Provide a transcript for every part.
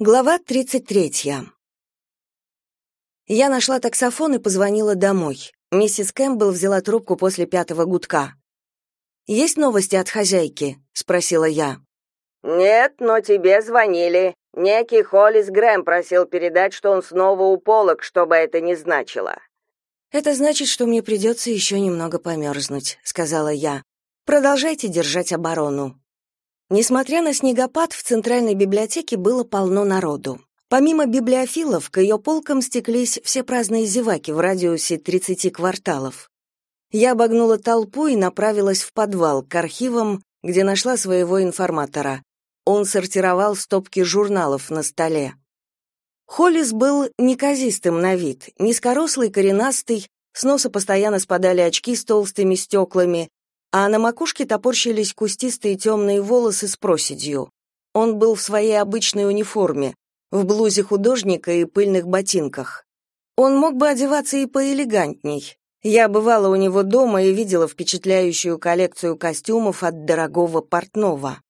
Глава 33. Я нашла таксофон и позвонила домой. Миссис Кэмпбелл взяла трубку после пятого гудка. «Есть новости от хозяйки?» — спросила я. «Нет, но тебе звонили. Некий Холлис Грэм просил передать, что он снова у полок, что бы это ни значило». «Это значит, что мне придется еще немного померзнуть», — сказала я. «Продолжайте держать оборону». Несмотря на снегопад, в Центральной библиотеке было полно народу. Помимо библиофилов, к ее полкам стеклись все праздные зеваки в радиусе 30 кварталов. Я обогнула толпу и направилась в подвал, к архивам, где нашла своего информатора. Он сортировал стопки журналов на столе. Холлис был неказистым на вид, низкорослый, коренастый, с носа постоянно спадали очки с толстыми стеклами, а на макушке топорщились кустистые темные волосы с проседью. Он был в своей обычной униформе, в блузе художника и пыльных ботинках. Он мог бы одеваться и поэлегантней. Я бывала у него дома и видела впечатляющую коллекцию костюмов от дорогого портного.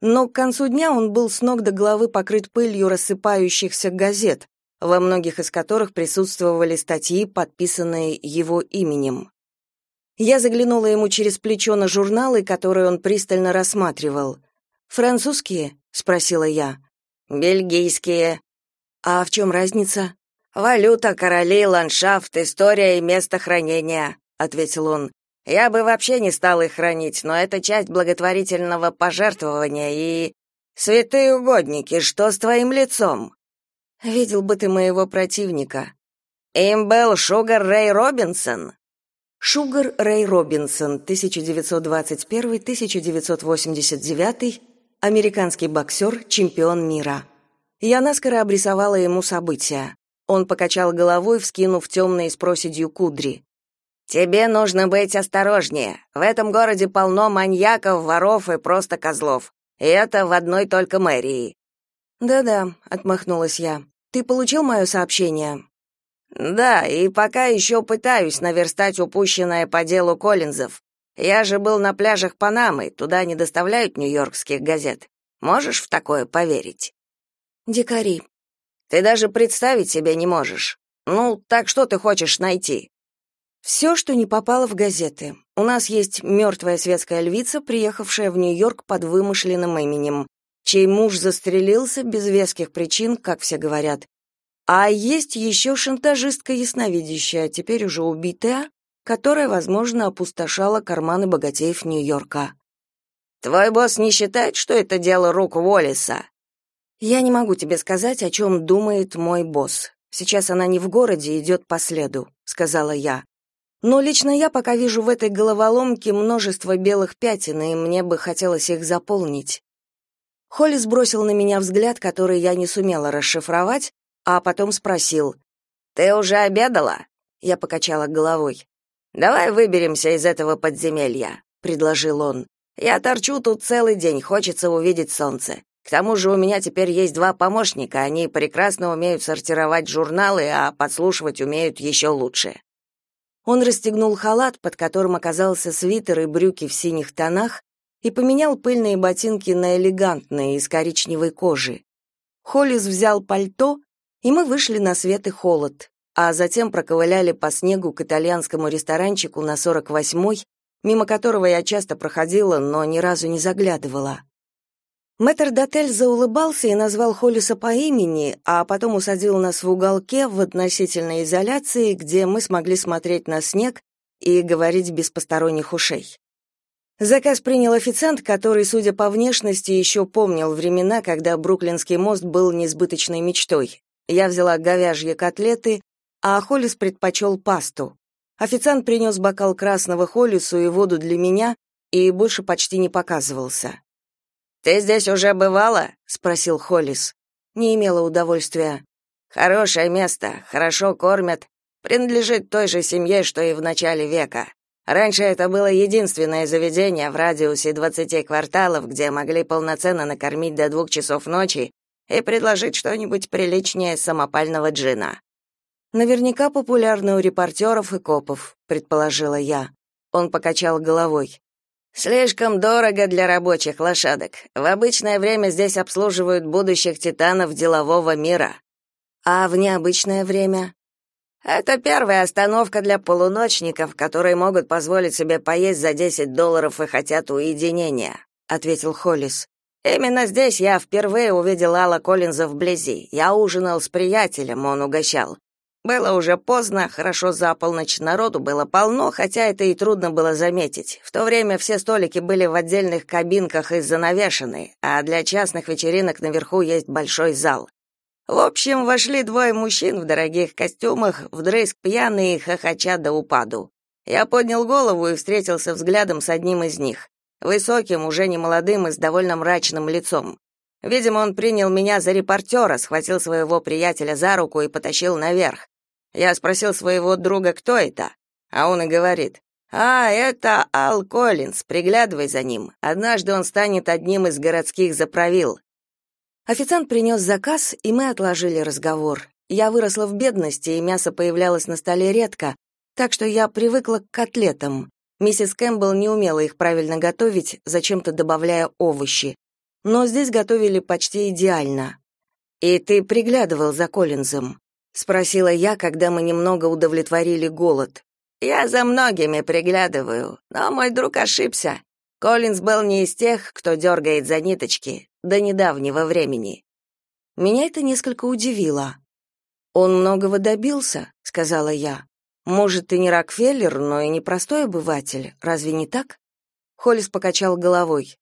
Но к концу дня он был с ног до головы покрыт пылью рассыпающихся газет, во многих из которых присутствовали статьи, подписанные его именем. Я заглянула ему через плечо на журналы, которые он пристально рассматривал. «Французские?» — спросила я. «Бельгийские». «А в чем разница?» «Валюта, короли, ландшафт, история и место хранения», — ответил он. «Я бы вообще не стал их хранить, но это часть благотворительного пожертвования и...» «Святые угодники, что с твоим лицом?» «Видел бы ты моего противника». «Им был Шугар Рэй Робинсон?» Шугар Рэй Робинсон, 1921-1989, американский боксер, чемпион мира. Я наскоро обрисовала ему события. Он покачал головой, вскинув темные с проседью кудри. «Тебе нужно быть осторожнее. В этом городе полно маньяков, воров и просто козлов. И это в одной только мэрии». «Да-да», — отмахнулась я. «Ты получил мое сообщение?» Да, и пока еще пытаюсь наверстать упущенное по делу Коллинзов. Я же был на пляжах Панамы, туда не доставляют нью-йоркских газет. Можешь в такое поверить? Дикари. Ты даже представить себе не можешь. Ну, так что ты хочешь найти? Все, что не попало в газеты. У нас есть мертвая светская львица, приехавшая в Нью-Йорк под вымышленным именем, чей муж застрелился без веских причин, как все говорят, а есть еще шантажистка ясновидящая, теперь уже убитая, которая, возможно, опустошала карманы богатеев Нью-Йорка. Твой босс не считает, что это дело рук Уоллиса? Я не могу тебе сказать, о чем думает мой босс. Сейчас она не в городе, идет по следу, сказала я. Но лично я пока вижу в этой головоломке множество белых пятен, и мне бы хотелось их заполнить. Холли сбросил на меня взгляд, который я не сумела расшифровать, а потом спросил: "Ты уже обедала?" Я покачала головой. "Давай выберемся из этого подземелья", предложил он. "Я торчу тут целый день, хочется увидеть солнце. К тому же у меня теперь есть два помощника, они прекрасно умеют сортировать журналы, а подслушивать умеют еще лучше". Он расстегнул халат, под которым оказался свитер и брюки в синих тонах, и поменял пыльные ботинки на элегантные из коричневой кожи. Холлис взял пальто и мы вышли на свет и холод, а затем проковыляли по снегу к итальянскому ресторанчику на 48-й, мимо которого я часто проходила, но ни разу не заглядывала. Мэтр Дотель заулыбался и назвал Холлиса по имени, а потом усадил нас в уголке в относительной изоляции, где мы смогли смотреть на снег и говорить без посторонних ушей. Заказ принял официант, который, судя по внешности, еще помнил времена, когда Бруклинский мост был несбыточной мечтой. Я взяла говяжьи котлеты, а Холлис предпочел пасту. Официант принес бокал красного Холлису и воду для меня и больше почти не показывался. «Ты здесь уже бывала?» — спросил Холлис. Не имела удовольствия. «Хорошее место, хорошо кормят, принадлежит той же семье, что и в начале века. Раньше это было единственное заведение в радиусе 20 кварталов, где могли полноценно накормить до двух часов ночи и предложить что-нибудь приличнее самопального джина. Наверняка популярны у репортеров и копов, предположила я. Он покачал головой. Слишком дорого для рабочих лошадок. В обычное время здесь обслуживают будущих титанов делового мира. А в необычное время? Это первая остановка для полуночников, которые могут позволить себе поесть за 10 долларов и хотят уединения, ответил Холлис. Именно здесь я впервые увидел Алла Коллинза вблизи. Я ужинал с приятелем, он угощал. Было уже поздно, хорошо за полночь, народу было полно, хотя это и трудно было заметить. В то время все столики были в отдельных кабинках и занавешены, а для частных вечеринок наверху есть большой зал. В общем, вошли двое мужчин в дорогих костюмах, вдрызг пьяные хохоча до упаду. Я поднял голову и встретился взглядом с одним из них. Высоким, уже не молодым и с довольно мрачным лицом. Видимо, он принял меня за репортера, схватил своего приятеля за руку и потащил наверх. Я спросил своего друга, кто это, а он и говорит: "А, это Ал Коллинз, приглядывай за ним. Однажды он станет одним из городских заправил". Официант принес заказ, и мы отложили разговор. Я выросла в бедности, и мясо появлялось на столе редко, так что я привыкла к котлетам. Миссис Кэмпбелл не умела их правильно готовить, зачем-то добавляя овощи. Но здесь готовили почти идеально. «И ты приглядывал за Коллинзом?» — спросила я, когда мы немного удовлетворили голод. «Я за многими приглядываю, но мой друг ошибся. Коллинз был не из тех, кто дергает за ниточки, до недавнего времени». Меня это несколько удивило. «Он многого добился», — сказала я. Может, ты не Рокфеллер, но и не простой обыватель, разве не так? Холлис покачал головой.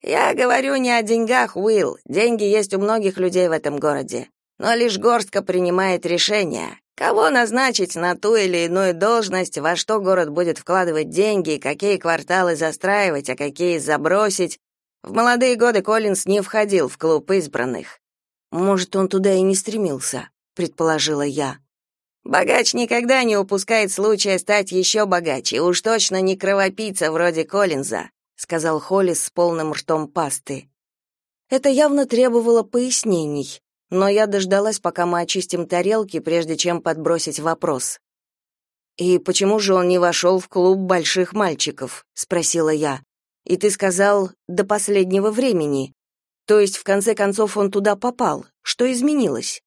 Я говорю не о деньгах, Уилл. Деньги есть у многих людей в этом городе, но лишь горстка принимает решения. Кого назначить на ту или иную должность, во что город будет вкладывать деньги, какие кварталы застраивать, а какие забросить. В молодые годы Коллинз не входил в клуб избранных. Может, он туда и не стремился, предположила я. Богач никогда не упускает случая стать еще богаче, уж точно не кровопийца вроде Коллинза, сказал Холлис с полным ртом пасты. Это явно требовало пояснений, но я дождалась, пока мы очистим тарелки, прежде чем подбросить вопрос. «И почему же он не вошел в клуб больших мальчиков?» — спросила я. «И ты сказал, до последнего времени. То есть, в конце концов, он туда попал. Что изменилось?»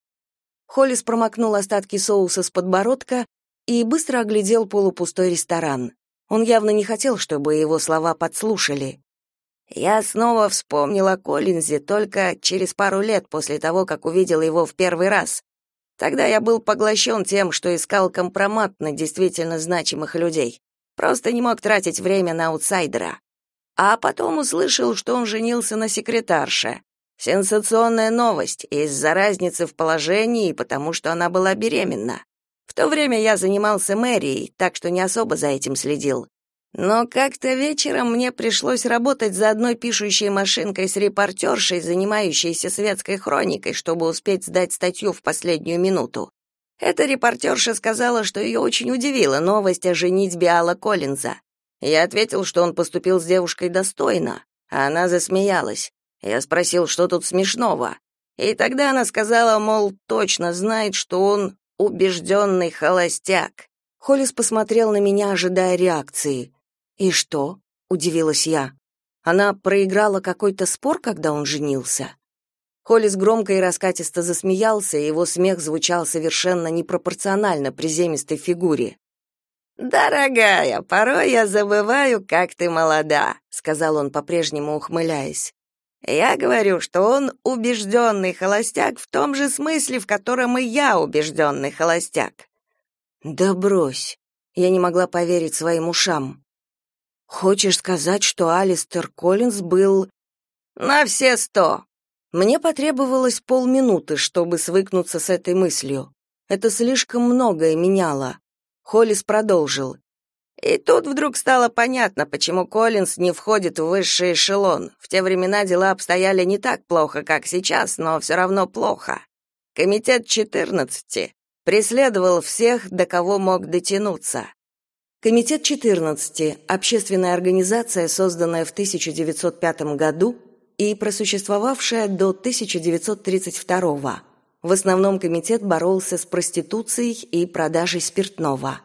Холлис промокнул остатки соуса с подбородка и быстро оглядел полупустой ресторан. Он явно не хотел, чтобы его слова подслушали. Я снова вспомнила о Коллинзе только через пару лет после того, как увидел его в первый раз. Тогда я был поглощен тем, что искал компромат на действительно значимых людей. Просто не мог тратить время на аутсайдера. А потом услышал, что он женился на секретарше. Сенсационная новость из-за разницы в положении и потому, что она была беременна. В то время я занимался мэрией, так что не особо за этим следил. Но как-то вечером мне пришлось работать за одной пишущей машинкой с репортершей, занимающейся светской хроникой, чтобы успеть сдать статью в последнюю минуту. Эта репортерша сказала, что ее очень удивила новость о женитьбе Алла Коллинза. Я ответил, что он поступил с девушкой достойно, а она засмеялась. Я спросил, что тут смешного. И тогда она сказала, мол, точно знает, что он убежденный холостяк. Холлис посмотрел на меня, ожидая реакции. «И что?» — удивилась я. «Она проиграла какой-то спор, когда он женился?» Холлис громко и раскатисто засмеялся, и его смех звучал совершенно непропорционально приземистой фигуре. «Дорогая, порой я забываю, как ты молода», — сказал он, по-прежнему ухмыляясь. Я говорю, что он убежденный холостяк в том же смысле, в котором и я убежденный холостяк. Да брось. Я не могла поверить своим ушам. Хочешь сказать, что Алистер Коллинз был на все сто? Мне потребовалось полминуты, чтобы свыкнуться с этой мыслью. Это слишком многое меняло. Холлис продолжил. И тут вдруг стало понятно, почему Коллинз не входит в высший эшелон. В те времена дела обстояли не так плохо, как сейчас, но все равно плохо. Комитет 14 преследовал всех, до кого мог дотянуться. Комитет 14 общественная организация, созданная в 1905 году и просуществовавшая до 1932. В основном комитет боролся с проституцией и продажей спиртного.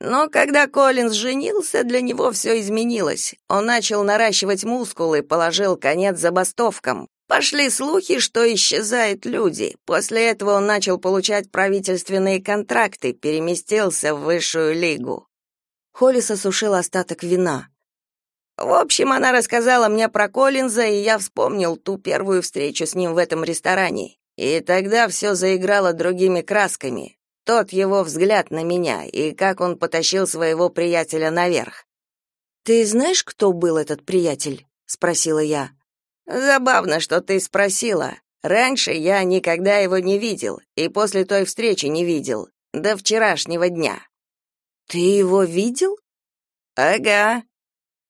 Но когда Коллинз женился, для него все изменилось. Он начал наращивать мускулы, положил конец забастовкам. Пошли слухи, что исчезают люди. После этого он начал получать правительственные контракты, переместился в высшую лигу. Холлис осушил остаток вина. В общем, она рассказала мне про Коллинза, и я вспомнил ту первую встречу с ним в этом ресторане. И тогда все заиграло другими красками тот его взгляд на меня и как он потащил своего приятеля наверх. Ты знаешь, кто был этот приятель? спросила я. Забавно, что ты спросила. Раньше я никогда его не видел, и после той встречи не видел, до вчерашнего дня. Ты его видел? Ага.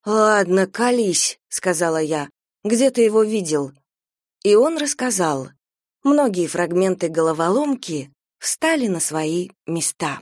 Ладно, колись, сказала я. Где ты его видел? И он рассказал. Многие фрагменты головоломки встали на свои места.